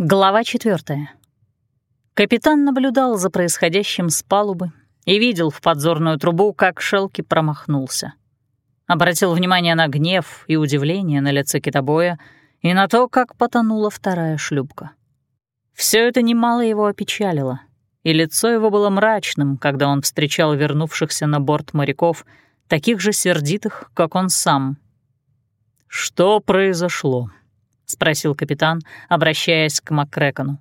Глава четвертая. Капитан наблюдал за происходящим с палубы и видел в подзорную трубу, как Шелки промахнулся. Обратил внимание на гнев и удивление на лице китобоя и на то, как потонула вторая шлюпка. Все это немало его опечалило, и лицо его было мрачным, когда он встречал вернувшихся на борт моряков, таких же сердитых, как он сам. «Что произошло?» — спросил капитан, обращаясь к Маккрекону.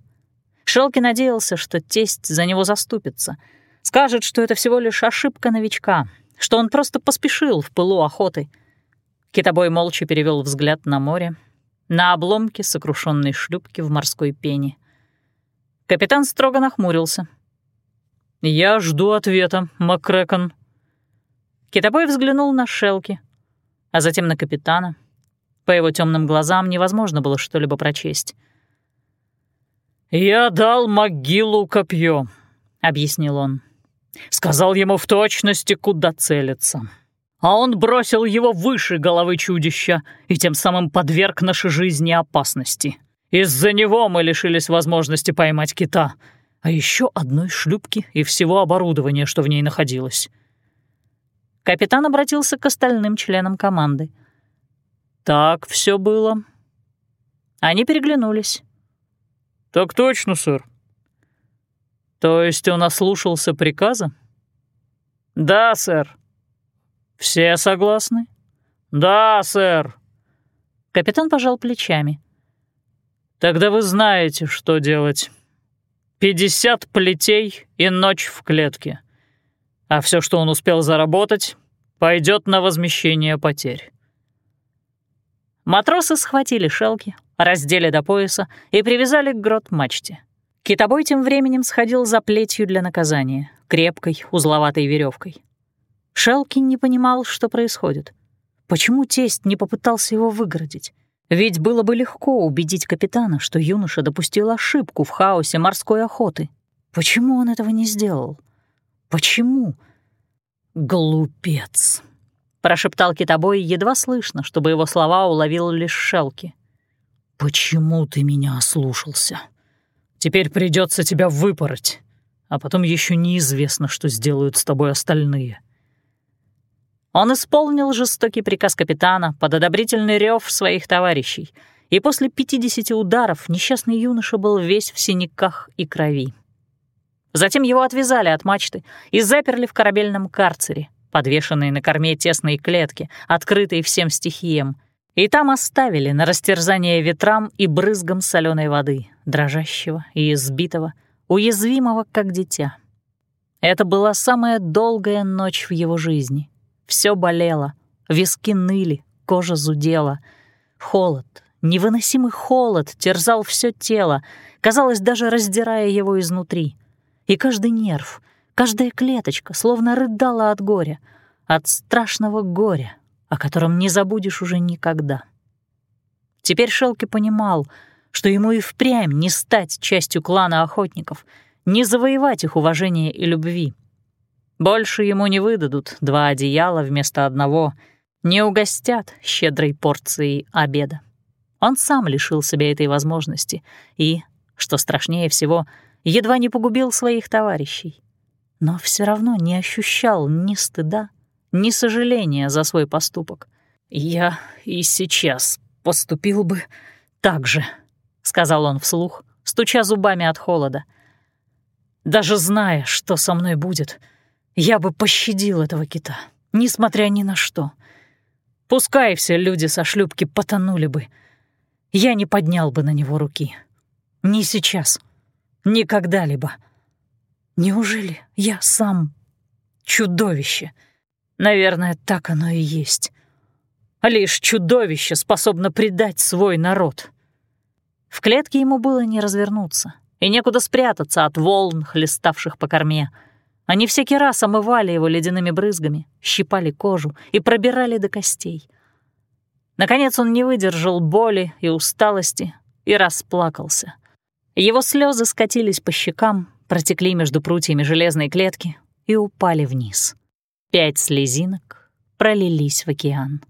Шелки надеялся, что тесть за него заступится. Скажет, что это всего лишь ошибка новичка, что он просто поспешил в пылу охоты. Китобой молча перевел взгляд на море, на обломки сокрушенной шлюпки в морской пене. Капитан строго нахмурился. «Я жду ответа, Маккрекон». Китобой взглянул на Шелки, а затем на капитана — по его темным глазам невозможно было что-либо прочесть. «Я дал могилу копье», — объяснил он. «Сказал ему в точности, куда целиться. А он бросил его выше головы чудища и тем самым подверг нашей жизни опасности. Из-за него мы лишились возможности поймать кита, а еще одной шлюпки и всего оборудования, что в ней находилось». Капитан обратился к остальным членам команды — «Так все было». Они переглянулись. «Так точно, сэр». «То есть он ослушался приказа?» «Да, сэр». «Все согласны?» «Да, сэр». Капитан пожал плечами. «Тогда вы знаете, что делать. Пятьдесят плетей и ночь в клетке. А все, что он успел заработать, пойдет на возмещение потерь. Матросы схватили шелки, раздели до пояса и привязали к грот-мачте. Китобой тем временем сходил за плетью для наказания, крепкой, узловатой веревкой. Шелки не понимал, что происходит. Почему тесть не попытался его выгородить? Ведь было бы легко убедить капитана, что юноша допустил ошибку в хаосе морской охоты. Почему он этого не сделал? Почему? Глупец прошептал китобой едва слышно, чтобы его слова уловил лишь Шелки. «Почему ты меня ослушался? Теперь придется тебя выпороть, а потом еще неизвестно, что сделают с тобой остальные». Он исполнил жестокий приказ капитана под одобрительный рев своих товарищей, и после 50 ударов несчастный юноша был весь в синяках и крови. Затем его отвязали от мачты и заперли в корабельном карцере — подвешенные на корме тесной клетки, открытой всем стихиям, и там оставили на растерзание ветрам и брызгам соленой воды, дрожащего и избитого, уязвимого, как дитя. Это была самая долгая ночь в его жизни. Все болело, виски ныли, кожа зудела. Холод, невыносимый холод терзал все тело, казалось, даже раздирая его изнутри. И каждый нерв, Каждая клеточка словно рыдала от горя, от страшного горя, о котором не забудешь уже никогда. Теперь Шелки понимал, что ему и впрямь не стать частью клана охотников, не завоевать их уважения и любви. Больше ему не выдадут два одеяла вместо одного, не угостят щедрой порцией обеда. Он сам лишил себя этой возможности и, что страшнее всего, едва не погубил своих товарищей но все равно не ощущал ни стыда, ни сожаления за свой поступок. «Я и сейчас поступил бы так же», — сказал он вслух, стуча зубами от холода. «Даже зная, что со мной будет, я бы пощадил этого кита, несмотря ни на что. Пускай все люди со шлюпки потонули бы, я не поднял бы на него руки. Ни сейчас, ни когда-либо». Неужели я сам чудовище? Наверное, так оно и есть. Лишь чудовище способно предать свой народ. В клетке ему было не развернуться, и некуда спрятаться от волн, хлеставших по корме. Они всякий раз омывали его ледяными брызгами, щипали кожу и пробирали до костей. Наконец он не выдержал боли и усталости и расплакался. Его слезы скатились по щекам, протекли между прутьями железной клетки и упали вниз. Пять слезинок пролились в океан.